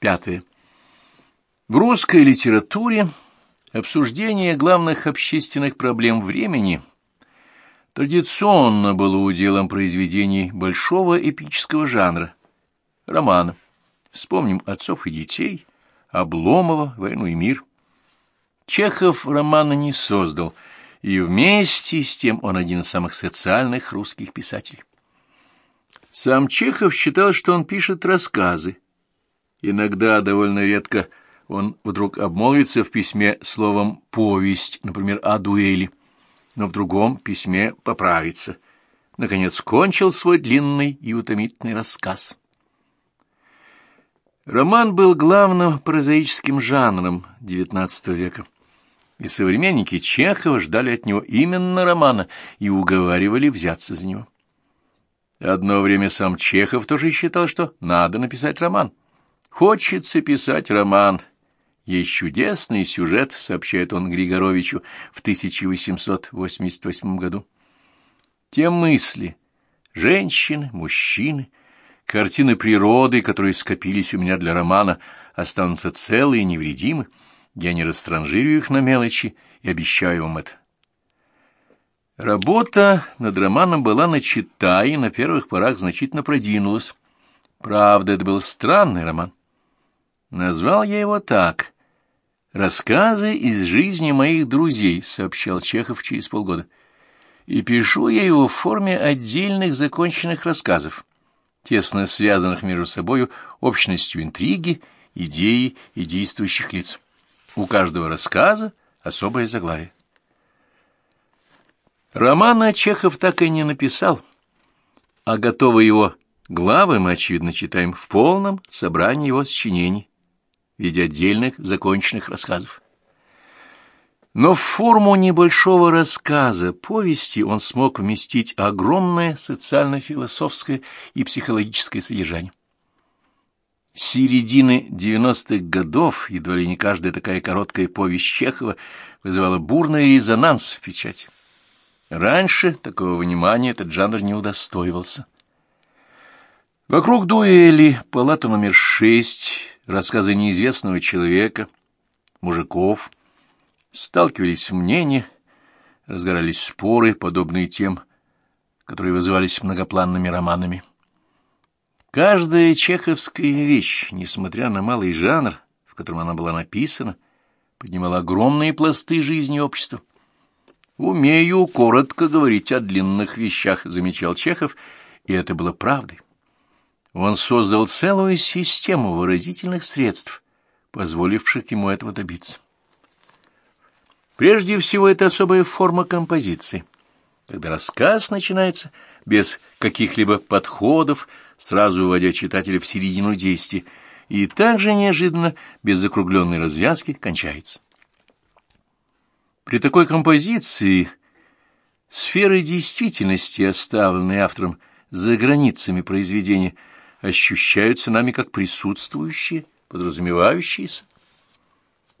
Пятое. В русской литературе обсуждение главных общественных проблем времени традиционно было уделом произведений большого эпического жанра, романа. Вспомним «Отцов и детей», Обломова, «Войну и мир». Чехов романа не создал, и вместе с тем он один из самых социальных русских писателей. Сам Чехов считал, что он пишет рассказы. Иногда, довольно редко, он вдруг обмолвится в письме словом «повесть», например, о дуэли, но в другом письме поправится. Наконец, кончил свой длинный и утомительный рассказ. Роман был главным прозаическим жанром XIX века, и современники Чехова ждали от него именно романа и уговаривали взяться за него. Одно время сам Чехов тоже считал, что надо написать роман. «Хочется писать роман», есть чудесный сюжет, сообщает он Григоровичу в 1888 году. Те мысли, женщины, мужчины, картины природы, которые скопились у меня для романа, останутся целы и невредимы. Я не растранжирю их на мелочи и обещаю вам это. Работа над романом была начата и на первых порах значительно продвинулась. Правда, это был странный роман. Назвал я его так «Рассказы из жизни моих друзей», — сообщал Чехов через полгода. «И пишу я его в форме отдельных законченных рассказов, тесно связанных между собою общностью интриги, идеи и действующих лиц. У каждого рассказа особое заглавие». Романа Чехов так и не написал, а готовы его главы мы, очевидно, читаем в полном собрании его сочинений в виде отдельных законченных рассказов. Но в форму небольшого рассказа, повести, он смог вместить огромное социально-философское и психологическое содержание. С середины 90-х годов едва ли не каждая такая короткая повесть Чехова вызывала бурный резонанс в печати. Раньше такого внимания этот жанр не удостоивался. Вокруг дуэли, палата номер шесть, рассказы неизвестного человека, мужиков, сталкивались мнения, разгорались споры, подобные тем, которые вызывались многопланными романами. Каждая чеховская вещь, несмотря на малый жанр, в котором она была написана, поднимала огромные пласты жизни общества. «Умею коротко говорить о длинных вещах», — замечал Чехов, и это было правдой. Он создал целую систему выразительных средств, позволивших ему этого добиться. Прежде всего, это особая форма композиции, когда рассказ начинается без каких-либо подходов, сразу уводя читателя в середину действия, и также неожиданно, без закругленной развязки, кончается. При такой композиции сферы действительности, оставленные автором за границами произведения, ощущаются нами как присутствующие, подразумевающиеся.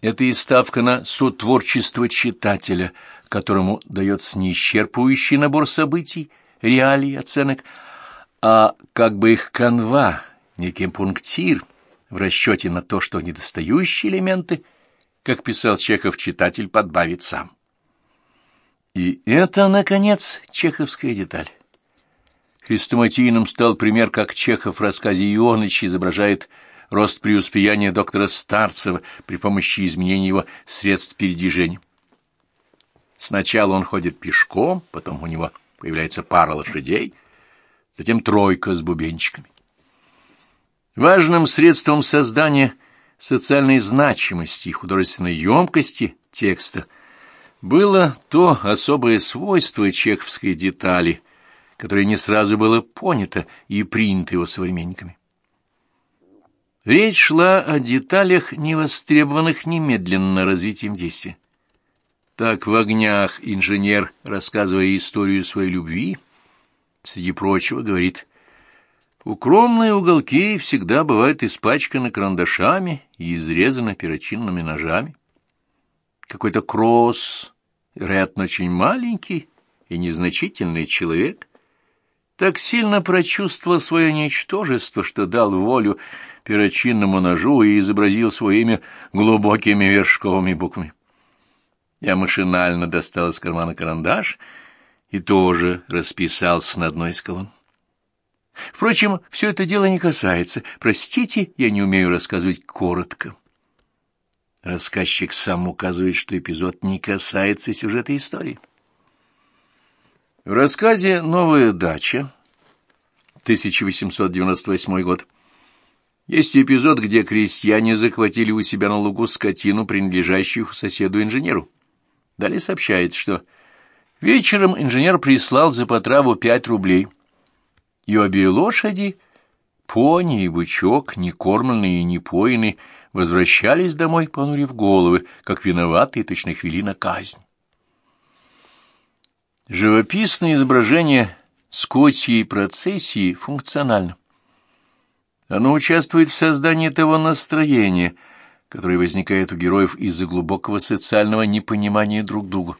Это и ставка на сотворчество читателя, которому дается не исчерпывающий набор событий, реалий, оценок, а как бы их канва, некий пунктир в расчете на то, что недостающие элементы, как писал Чехов, читатель подбавит сам. И это, наконец, чеховская деталь. Хрестоматийным стал пример, как Чехов в рассказе Ионыч изображает рост преуспеяния доктора Старцева при помощи изменения его средств передвижения. Сначала он ходит пешком, потом у него появляется пара лошадей, затем тройка с бубенчиками. Важным средством создания социальной значимости и художественной емкости текста было то особое свойство чеховской детали – которое не сразу было понято и принято его современниками. Речь шла о деталях, невостребованных немедленно развитием действия. Так в «Огнях» инженер, рассказывая историю своей любви, среди прочего говорит «Укромные уголки всегда бывают испачканы карандашами и изрезаны перочинными ножами. Какой-то кросс, вероятно, очень маленький и незначительный человек, так сильно прочувствовал свое ничтожество, что дал волю перочинному ножу и изобразил свое имя глубокими вершковыми буквами. Я машинально достал из кармана карандаш и тоже расписался на одной из колонн. Впрочем, все это дело не касается. Простите, я не умею рассказывать коротко. Рассказчик сам указывает, что эпизод не касается сюжета истории. В рассказе «Новая дача» 1898 год есть эпизод, где крестьяне захватили у себя на лугу скотину, принадлежащую соседу-инженеру. Далее сообщается, что вечером инженер прислал за потраву пять рублей, и обе лошади, пони и бычок, не кормленные и не поины, возвращались домой, понурив головы, как виноватые точно вели на казнь. Живописное изображение скотьей процессии функционально. Оно участвует в создании того настроения, которое возникает у героев из-за глубокого социального непонимания друг друга.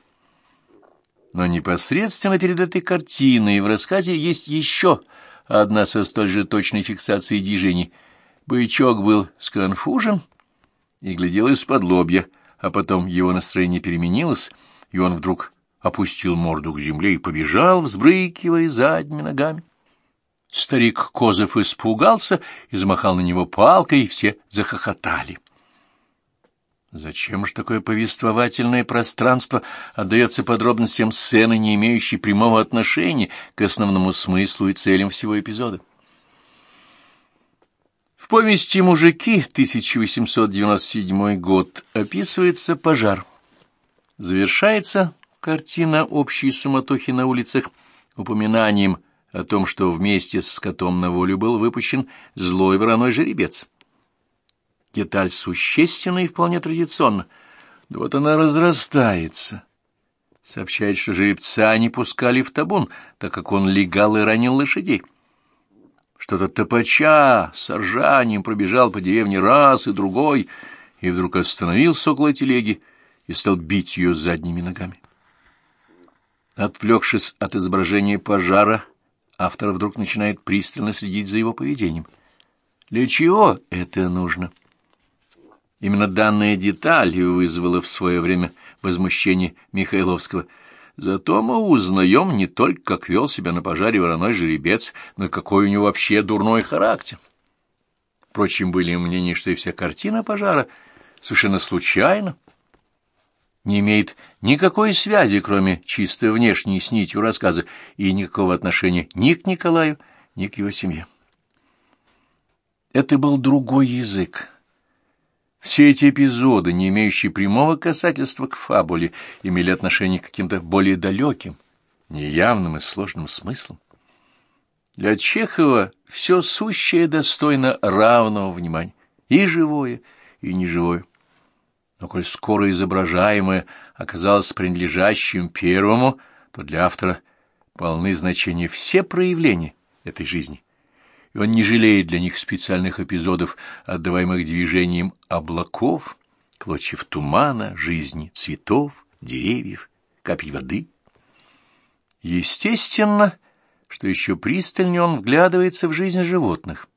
Но непосредственно перед этой картиной в рассказе есть еще одна со столь же точной фиксацией движений. Бычок был сконфужен и глядел из-под лобья, а потом его настроение переменилось, и он вдруг опустил морду к земле и побежал, взбрыкивая задними ногами. Старик Козов испугался и замахал на него палкой, и все захохотали. Зачем же такое повествовательное пространство отдается подробностям сцены, не имеющей прямого отношения к основному смыслу и целям всего эпизода? В повести «Мужики» 1897 год описывается пожар. Завершается картина общей суматохи на улицах упоминанием о том, что вместе с котом на волю был выпущен злой вороной жеребец. Деталь существенная и вполне традиционна. Да вот она разрастается. Сообщает, что жеребца не пускали в табун, так как он легал и ранил лошадей. Что-то топача с ржанием пробежал по деревне раз и другой, и вдруг остановился около телеги и стал бить ее задними ногами. Отвлекшись от изображения пожара, автор вдруг начинает пристально следить за его поведением. Для чего это нужно? Именно данная деталь вызвала в свое время возмущение Михайловского. Зато мы узнаем не только, как вел себя на пожаре вороной жеребец, но и какой у него вообще дурной характер. Впрочем, были мнения, что и вся картина пожара совершенно случайна не имеет никакой связи, кроме чисто внешней с нитью рассказа, и никакого отношения ни к Николаю, ни к его семье. Это был другой язык. Все эти эпизоды, не имеющие прямого касательства к фабуле, имели отношение к каким-то более далеким, неявным и сложным смыслам. Для Чехова все сущее достойно равного внимания, и живое, и неживое. Но коль скоро изображаемое оказалось принадлежащим первому, то для автора полны значения все проявления этой жизни, и он не жалеет для них специальных эпизодов, отдаваемых движением облаков, клочьев тумана, жизни, цветов, деревьев, капель воды. Естественно, что еще пристальнее он вглядывается в жизнь животных.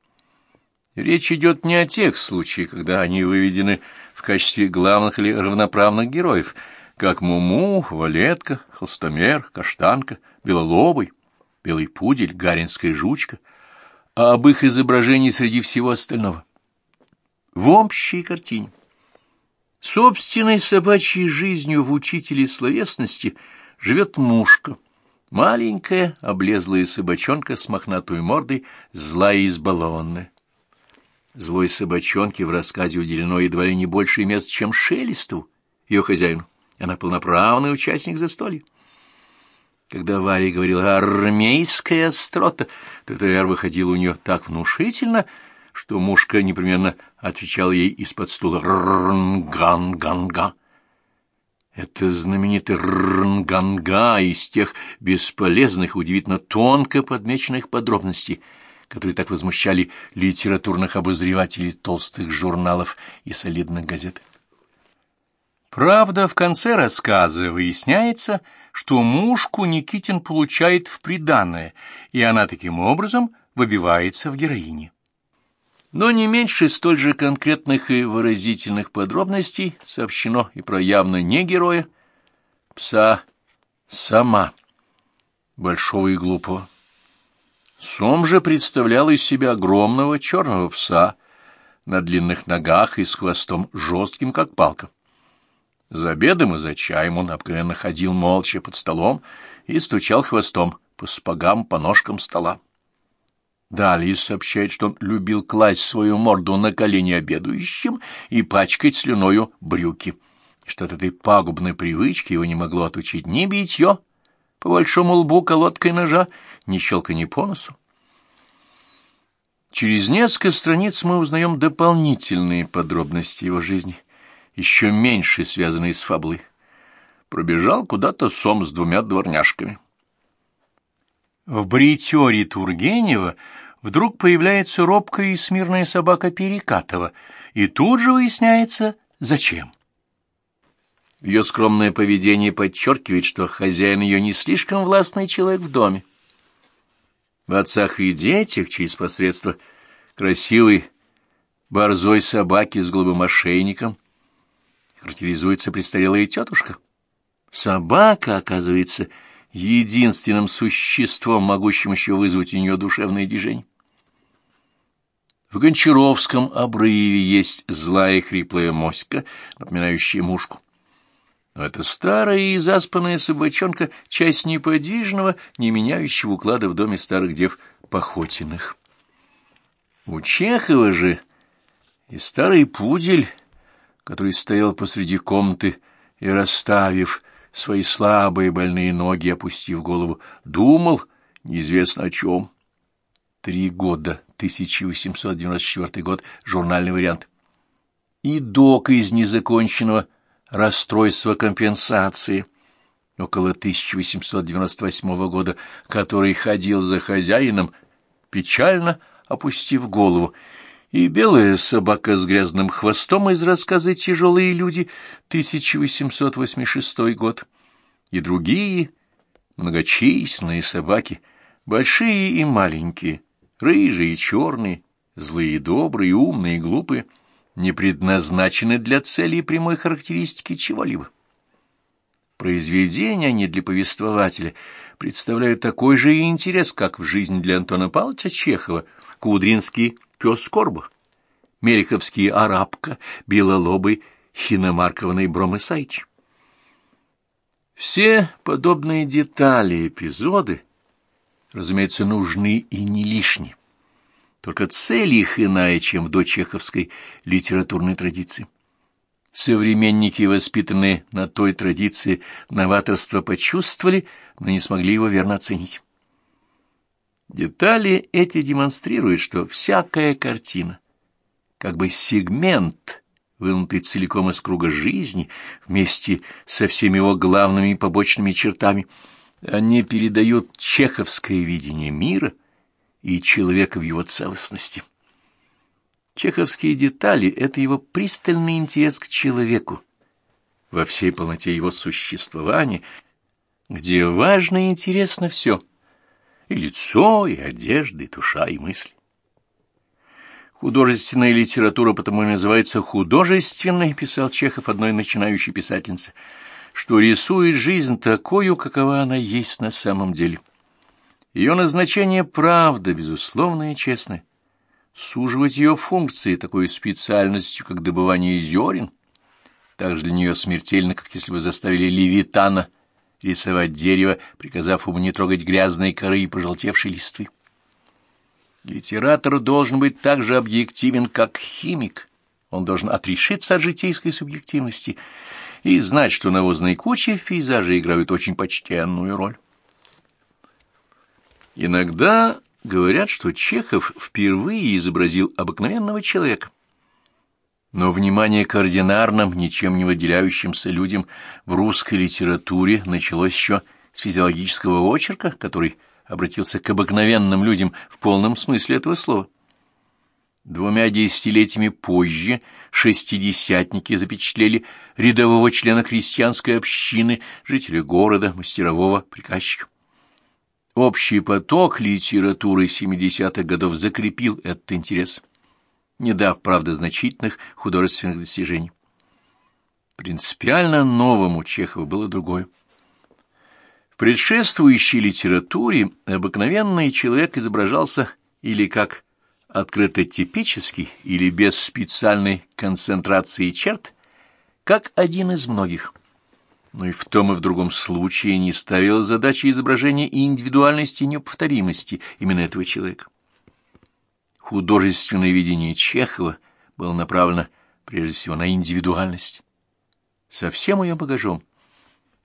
Речь идет не о тех случаях, когда они выведены в качестве главных или равноправных героев, как Муму, Валетка, Холстомер, Каштанка, Белолобый, Белый Пудель, Гаринская жучка, а об их изображении среди всего остального. В общей картине. Собственной собачьей жизнью в учителе словесности живет мушка, маленькая облезлая собачонка с мохнатой мордой, злая и избалованная. Злой собачонке в рассказе уделено едва ли не больше мест, чем Шелесту, ее хозяину. Она полноправный участник застолья. Когда Варя говорила «армейская острота», то ТР выходил у нее так внушительно, что мушка непременно отвечала ей из-под стула «рнганганга». Это знаменитый рнганга из тех бесполезных, удивительно тонко подмеченных подробностей — которые так возмущали литературных обозревателей толстых журналов и солидных газет. Правда, в конце рассказа выясняется, что мушку Никитин получает в приданое, и она таким образом выбивается в героине. Но не меньше столь же конкретных и выразительных подробностей сообщено и про явно не героя, пса сама, большого и глупого. Сом же представлял из себя огромного черного пса на длинных ногах и с хвостом жестким, как палка. За обедом и за чаем он обыкновенно ходил молча под столом и стучал хвостом по спагам, по ножкам стола. Далее сообщает, что он любил класть свою морду на колени обедающим и пачкать слюною брюки, что от этой пагубной привычки его не могло отучить ни битье по большому лбу колодкой ножа, ни щелканье по носу. Через несколько страниц мы узнаем дополнительные подробности его жизни, еще меньше связанные с фаблой. Пробежал куда-то сом с двумя дворняжками. В бритере Тургенева вдруг появляется робкая и смирная собака Перекатова, и тут же выясняется, зачем. Ее скромное поведение подчеркивает, что хозяин ее не слишком властный человек в доме. В отцах и детях через посредство красивой борзой собаки с голубым ошейником характеризуется престарелая тетушка. Собака, оказывается, единственным существом, могущим еще вызвать у нее душевное движение. В Гончаровском обрыве есть злая хриплая моська, напоминающая мушку. Но это старая и заспанная собачонка — часть неподвижного, не меняющего уклада в доме старых дев Похотиных. У Чехова же и старый пудель, который стоял посреди комнаты и, расставив свои слабые больные ноги, опустив голову, думал неизвестно о чем. Три года 1894 год, журнальный вариант. И док из незаконченного расстройства компенсации около 1898 года, который ходил за хозяином, печально опустив голову, и белая собака с грязным хвостом из рассказа «Тяжелые люди» 1886 год, и другие многочисленные собаки, большие и маленькие, рыжие и черные, злые и добрые, умные и глупые, не предназначены для цели и прямой характеристики чего-либо. Произведения они для повествователя представляют такой же интерес, как в жизни для Антона Павловича Чехова Кудринский пес Корба, Мереховский арабка, белолобый хиномаркованный Бромысайч. Все подобные детали, эпизоды — разумеется, нужны и не лишни. Только цель их иная, чем в дочеховской литературной традиции. Современники, воспитанные на той традиции, новаторство почувствовали, но не смогли его верно оценить. Детали эти демонстрируют, что всякая картина, как бы сегмент, вынутый целиком из круга жизни, вместе со всеми его главными и побочными чертами – они передают чеховское видение мира и человека в его целостности. Чеховские детали — это его пристальный интерес к человеку во всей полноте его существования, где важно и интересно все — и лицо, и одежда, и душа, и мысли. Художественная литература потому и называется художественной, писал Чехов одной начинающей писательнице — что рисует жизнь такую, какова она есть на самом деле. Ее назначение — правда, безусловно и честная. Суживать ее функции такой специальностью, как добывание зерен, так же для нее смертельно, как если бы заставили левитана рисовать дерево, приказав ему не трогать грязные коры и пожелтевшие листы. Литератор должен быть так же объективен, как химик. Он должен отрешиться от житейской субъективности — и знать, что навозные кучи в пейзаже играют очень почтенную роль. Иногда говорят, что Чехов впервые изобразил обыкновенного человека. Но внимание к ординарным, ничем не выделяющимся людям в русской литературе началось еще с физиологического очерка, который обратился к обыкновенным людям в полном смысле этого слова. Двумя десятилетиями позже шестидесятники запечатлели рядового члена крестьянской общины, жителя города, мастерового, приказчика. Общий поток литературы 70-х годов закрепил этот интерес, не дав, правда, значительных художественных достижений. Принципиально новым у Чехова было другое. В предшествующей литературе обыкновенный человек изображался или как открыто типический, или без специальной концентрации черт, как один из многих. Но и в том и в другом случае не ставила задачи изображения и индивидуальности, и неповторимости именно этого человека. Художественное видение Чехова было направлено прежде всего на индивидуальность со всем ее багажом,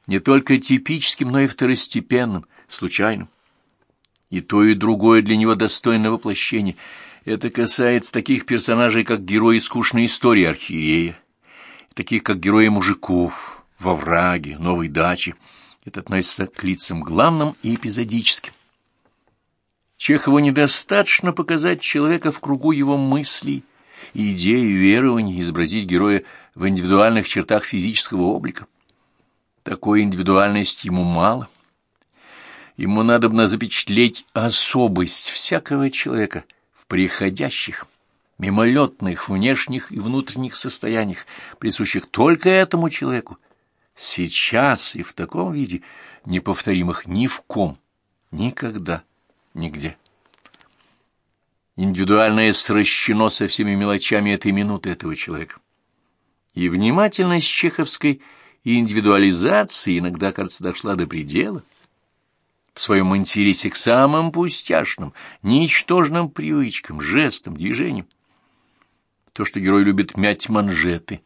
не только типическим, но и второстепенным, случайным. И то, и другое для него достойно воплощения. Это касается таких персонажей, как герои скучной истории архиерея, таких, как герои мужиков, во враге, новой даче. Это относится к лицам главным и эпизодическим. Чехову недостаточно показать человека в кругу его мыслей, идей верований, изобразить героя в индивидуальных чертах физического облика. Такой индивидуальности ему мало. Ему надо бы запечатлеть особость всякого человека в приходящих, мимолетных внешних и внутренних состояниях, присущих только этому человеку, сейчас и в таком виде, неповторимых ни в ком, никогда, нигде. Индивидуальное сращено со всеми мелочами этой минуты этого человека и внимательность чеховской индивидуализации иногда, кажется, дошла до предела. В своем интересе к самым пустяшным, ничтожным привычкам, жестам, движениям. То, что герой любит мять манжеты,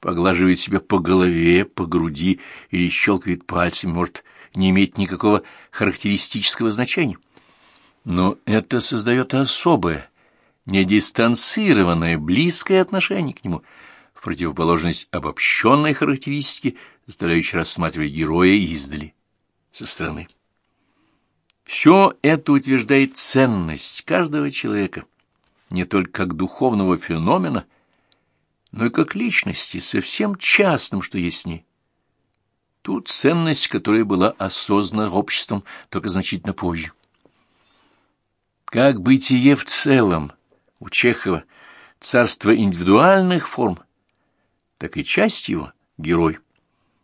поглаживает себя по голове, по груди или щелкает пальцами, может не иметь никакого характеристического значения. Но это создает особое, недистанцированное, близкое отношение к нему — в противоположность обобщенной характеристике, заставляющей рассматривать героя издали, со стороны. Все это утверждает ценность каждого человека, не только как духовного феномена, но и как личности, со всем частным, что есть в ней. Тут ценность, которая была осознана обществом только значительно позже. Как бытие в целом у Чехова царство индивидуальных форм – так и часть его — герой.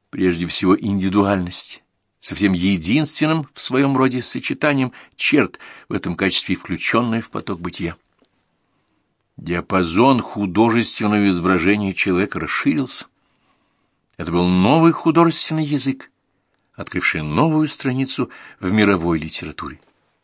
Прежде всего индивидуальность, совсем единственным в своем роде сочетанием черт в этом качестве включенное в поток бытия. Диапазон художественного изображения человека расширился. Это был новый художественный язык, открывший новую страницу в мировой литературе.